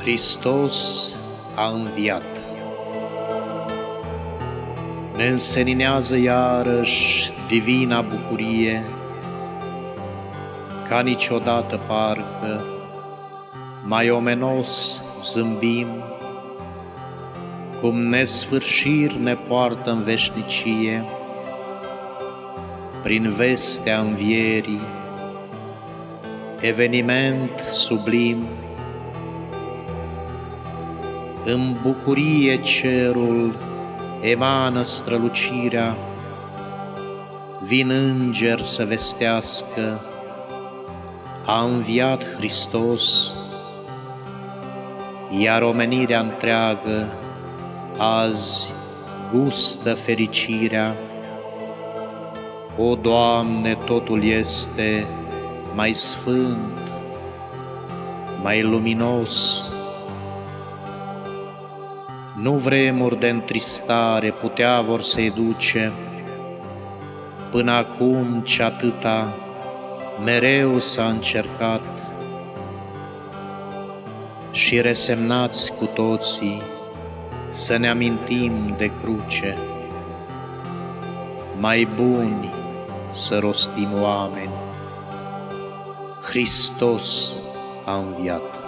Hristos a înviat. Ne înseninează iarăși divina bucurie, ca niciodată parcă, mai omenos zâmbim, cum nesfârșiri ne poartă în veșnicie, prin vestea învierii, eveniment sublim, în bucurie cerul emană strălucirea, vin înger să vestească, a înviat Hristos, iar omenirea întreagă azi gustă fericirea. O, Doamne, totul este mai sfânt, mai luminos, nu vremuri de întristare putea vor să-i duce, Până acum ce atâta mereu s-a încercat, Și resemnați cu toții să ne amintim de cruce, Mai buni să rostim oameni, Hristos a înviat.